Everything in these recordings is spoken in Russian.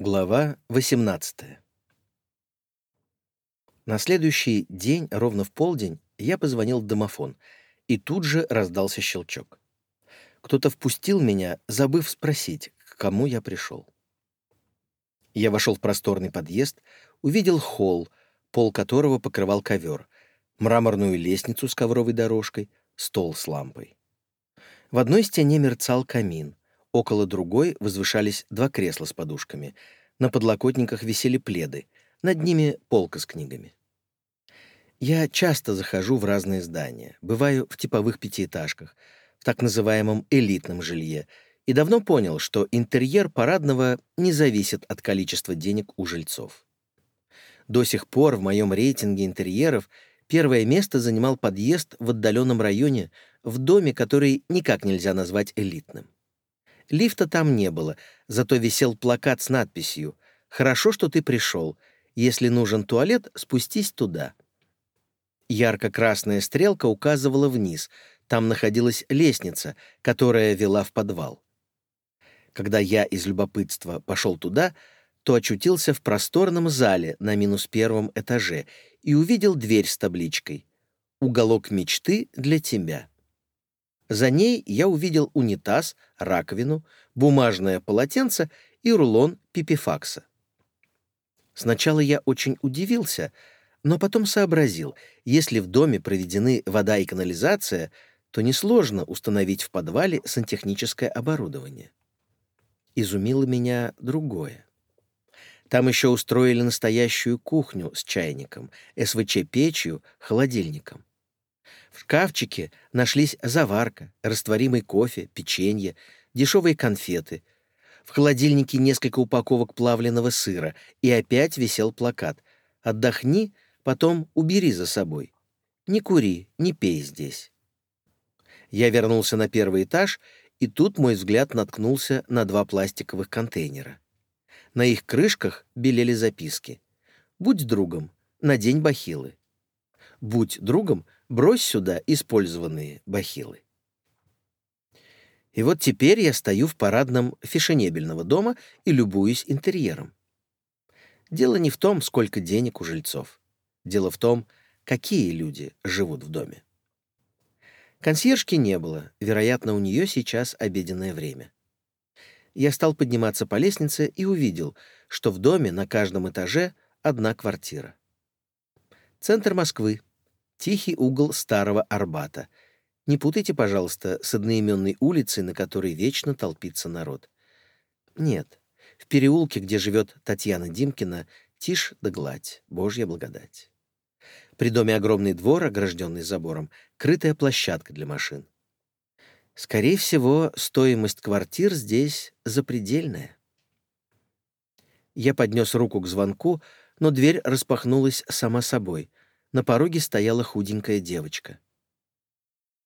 Глава 18 На следующий день, ровно в полдень, я позвонил в домофон, и тут же раздался щелчок. Кто-то впустил меня, забыв спросить, к кому я пришел. Я вошел в просторный подъезд, увидел холл, пол которого покрывал ковер, мраморную лестницу с ковровой дорожкой, стол с лампой. В одной стене мерцал камин, Около другой возвышались два кресла с подушками. На подлокотниках висели пледы. Над ними полка с книгами. Я часто захожу в разные здания, бываю в типовых пятиэтажках, в так называемом элитном жилье, и давно понял, что интерьер парадного не зависит от количества денег у жильцов. До сих пор в моем рейтинге интерьеров первое место занимал подъезд в отдаленном районе, в доме, который никак нельзя назвать элитным. Лифта там не было, зато висел плакат с надписью «Хорошо, что ты пришел. Если нужен туалет, спустись туда». Ярко-красная стрелка указывала вниз. Там находилась лестница, которая вела в подвал. Когда я из любопытства пошел туда, то очутился в просторном зале на минус первом этаже и увидел дверь с табличкой «Уголок мечты для тебя». За ней я увидел унитаз, раковину, бумажное полотенце и рулон пипифакса. Сначала я очень удивился, но потом сообразил, если в доме проведены вода и канализация, то несложно установить в подвале сантехническое оборудование. Изумило меня другое. Там еще устроили настоящую кухню с чайником, СВЧ-печью, холодильником. В шкафчике нашлись заварка, растворимый кофе, печенье, дешевые конфеты. В холодильнике несколько упаковок плавленного сыра, и опять висел плакат «Отдохни, потом убери за собой. Не кури, не пей здесь». Я вернулся на первый этаж, и тут мой взгляд наткнулся на два пластиковых контейнера. На их крышках белели записки. «Будь другом, надень бахилы». «Будь другом, брось сюда использованные бахилы». И вот теперь я стою в парадном фешенебельного дома и любуюсь интерьером. Дело не в том, сколько денег у жильцов. Дело в том, какие люди живут в доме. Консьержки не было, вероятно, у нее сейчас обеденное время. Я стал подниматься по лестнице и увидел, что в доме на каждом этаже одна квартира. Центр Москвы, тихий угол старого Арбата. Не путайте, пожалуйста, с одноименной улицей, на которой вечно толпится народ. Нет, в переулке, где живет Татьяна Димкина, тишь да гладь, Божья благодать. При доме огромный двор, огражденный забором, крытая площадка для машин. Скорее всего, стоимость квартир здесь запредельная. Я поднес руку к звонку, но дверь распахнулась сама собой. На пороге стояла худенькая девочка.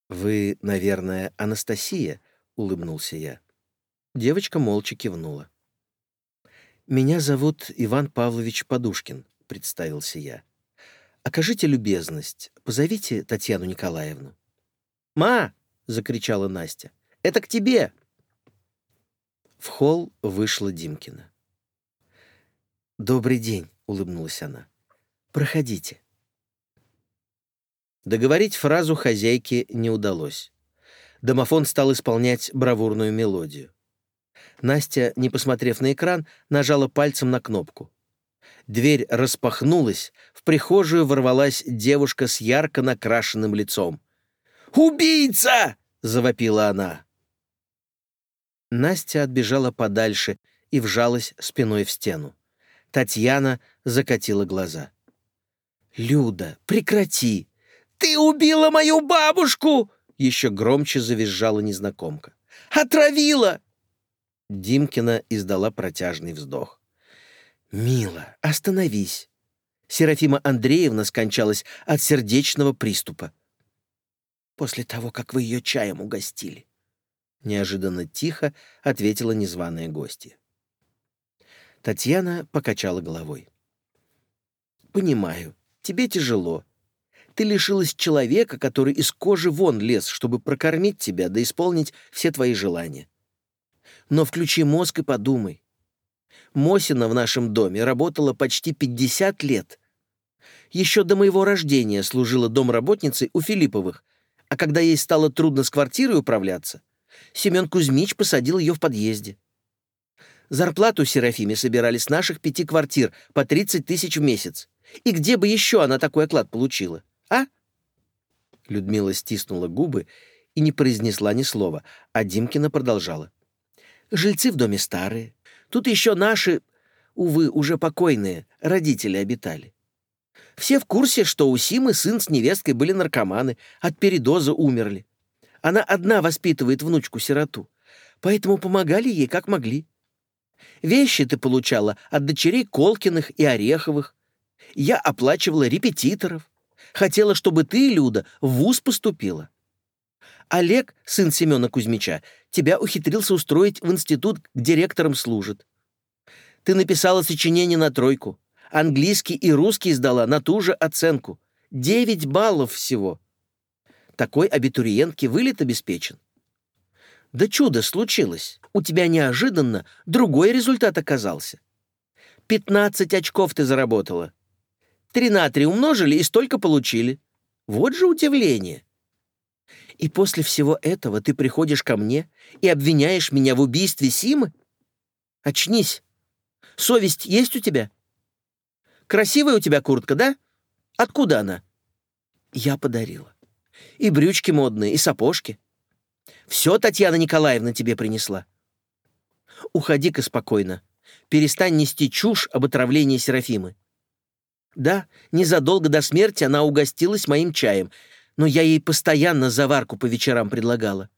«Вы, наверное, Анастасия?» — улыбнулся я. Девочка молча кивнула. «Меня зовут Иван Павлович Подушкин», — представился я. «Окажите любезность, позовите Татьяну Николаевну». «Ма!» — закричала Настя. «Это к тебе!» В холл вышла Димкина. «Добрый день», — улыбнулась она. «Проходите». Договорить фразу хозяйке не удалось. Домофон стал исполнять бравурную мелодию. Настя, не посмотрев на экран, нажала пальцем на кнопку. Дверь распахнулась, в прихожую ворвалась девушка с ярко накрашенным лицом. «Убийца!» — завопила она. Настя отбежала подальше и вжалась спиной в стену. Татьяна закатила глаза. «Люда, прекрати!» «Ты убила мою бабушку!» — еще громче завизжала незнакомка. «Отравила!» Димкина издала протяжный вздох. «Мила, остановись!» Серафима Андреевна скончалась от сердечного приступа. «После того, как вы ее чаем угостили», — неожиданно тихо ответила незваная гостья. Татьяна покачала головой. «Понимаю, тебе тяжело. Ты лишилась человека, который из кожи вон лез, чтобы прокормить тебя да исполнить все твои желания. Но включи мозг и подумай. Мосина в нашем доме работала почти 50 лет. Еще до моего рождения служила домработницей у Филипповых, а когда ей стало трудно с квартирой управляться, Семен Кузьмич посадил ее в подъезде. Зарплату Серафиме собирали с наших пяти квартир по 30 тысяч в месяц. И где бы еще она такой оклад получила, а? Людмила стиснула губы и не произнесла ни слова, а Димкина продолжала. «Жильцы в доме старые. Тут еще наши, увы, уже покойные, родители обитали. Все в курсе, что у Симы сын с невесткой были наркоманы, от передоза умерли. Она одна воспитывает внучку-сироту, поэтому помогали ей как могли. Вещи ты получала от дочерей Колкиных и Ореховых. Я оплачивала репетиторов. Хотела, чтобы ты, Люда, в вуз поступила. Олег, сын Семена Кузьмича, тебя ухитрился устроить в институт, к директорам служит. Ты написала сочинение на тройку. Английский и русский сдала на ту же оценку. Девять баллов всего. Такой абитуриентке вылет обеспечен. Да чудо случилось. У тебя неожиданно другой результат оказался. Пятнадцать очков ты заработала. Три на три умножили и столько получили. Вот же удивление. И после всего этого ты приходишь ко мне и обвиняешь меня в убийстве Симы? Очнись. Совесть есть у тебя? Красивая у тебя куртка, да? Откуда она? Я подарила. И брючки модные, и сапожки. Все Татьяна Николаевна тебе принесла. Уходи-ка спокойно. Перестань нести чушь об отравлении Серафимы. Да, незадолго до смерти она угостилась моим чаем, но я ей постоянно заварку по вечерам предлагала.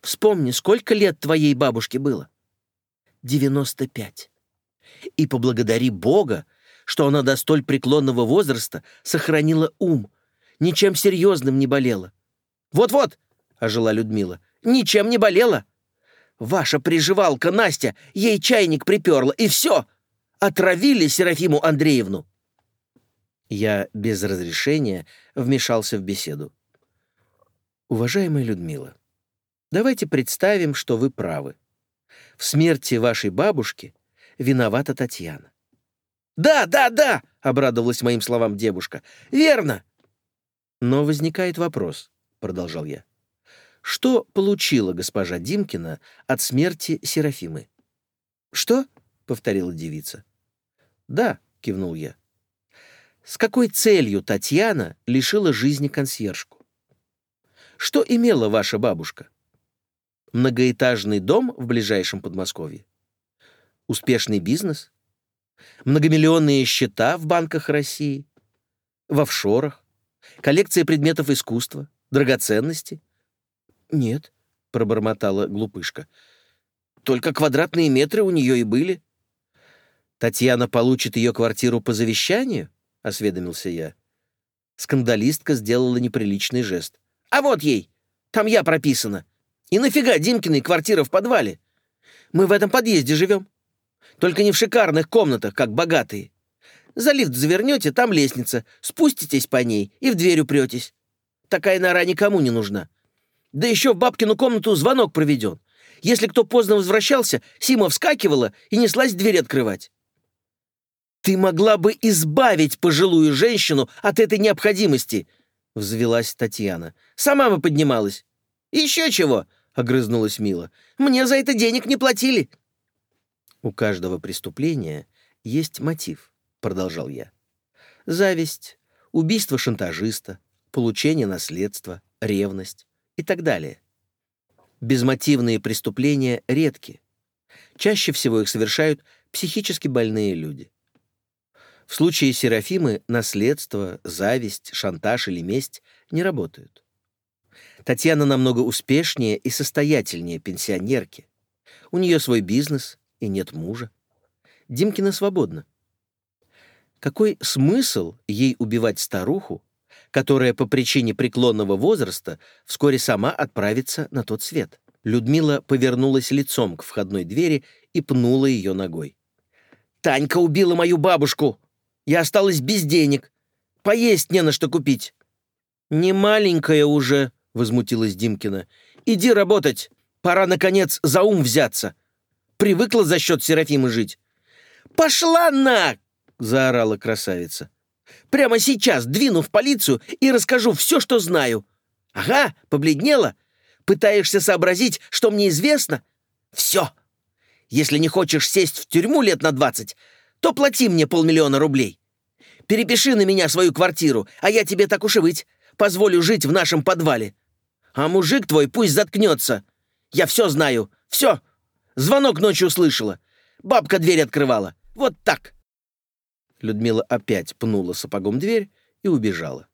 Вспомни, сколько лет твоей бабушке было? Девяносто пять. И поблагодари Бога, что она до столь преклонного возраста сохранила ум, ничем серьезным не болела. «Вот-вот!» — ожила Людмила. «Ничем не болела!» «Ваша приживалка Настя ей чайник приперла, и все! Отравили Серафиму Андреевну!» Я без разрешения вмешался в беседу. «Уважаемая Людмила, давайте представим, что вы правы. В смерти вашей бабушки виновата Татьяна. «Да, да, да!» — обрадовалась моим словам девушка. «Верно!» «Но возникает вопрос», — продолжал я. «Что получила госпожа Димкина от смерти Серафимы?» «Что?» — повторила девица. «Да», — кивнул я. «С какой целью Татьяна лишила жизни консьержку? Что имела ваша бабушка? Многоэтажный дом в ближайшем Подмосковье? Успешный бизнес? Многомиллионные счета в банках России? В офшорах? Коллекция предметов искусства? Драгоценности? Нет, пробормотала глупышка. Только квадратные метры у нее и были. Татьяна получит ее квартиру по завещанию? Осведомился я. Скандалистка сделала неприличный жест. А вот ей! Там я прописана. И нафига Димкиной квартира в подвале? Мы в этом подъезде живем. Только не в шикарных комнатах, как богатые. За лифт завернете, там лестница, спуститесь по ней и в дверь упретесь. Такая нора никому не нужна. Да еще в бабкину комнату звонок проведен. Если кто поздно возвращался, Сима вскакивала и неслась дверь открывать. «Ты могла бы избавить пожилую женщину от этой необходимости!» — взвелась Татьяна. «Сама бы поднималась». «Еще чего!» — огрызнулась Мила. «Мне за это денег не платили». «У каждого преступления есть мотив», — продолжал я. «Зависть, убийство шантажиста, получение наследства, ревность и так далее. Безмотивные преступления редки. Чаще всего их совершают психически больные люди. В случае Серафимы наследство, зависть, шантаж или месть не работают. Татьяна намного успешнее и состоятельнее пенсионерки. У нее свой бизнес, и нет мужа. Димкина свободна. Какой смысл ей убивать старуху, которая по причине преклонного возраста вскоре сама отправится на тот свет? Людмила повернулась лицом к входной двери и пнула ее ногой. «Танька убила мою бабушку! Я осталась без денег. Поесть не на что купить». «Не маленькая уже», — возмутилась Димкина. «Иди работать. Пора, наконец, за ум взяться. Привыкла за счет Серафимы жить. «Пошла на!» — заорала красавица. «Прямо сейчас двину в полицию и расскажу все, что знаю». «Ага, побледнела? Пытаешься сообразить, что мне известно? Все. Если не хочешь сесть в тюрьму лет на двадцать, то плати мне полмиллиона рублей. Перепиши на меня свою квартиру, а я тебе так уж и быть. Позволю жить в нашем подвале. А мужик твой пусть заткнется. Я все знаю. Все. Звонок ночью услышала. Бабка дверь открывала. Вот так. Людмила опять пнула сапогом дверь и убежала.